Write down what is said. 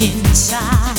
inside.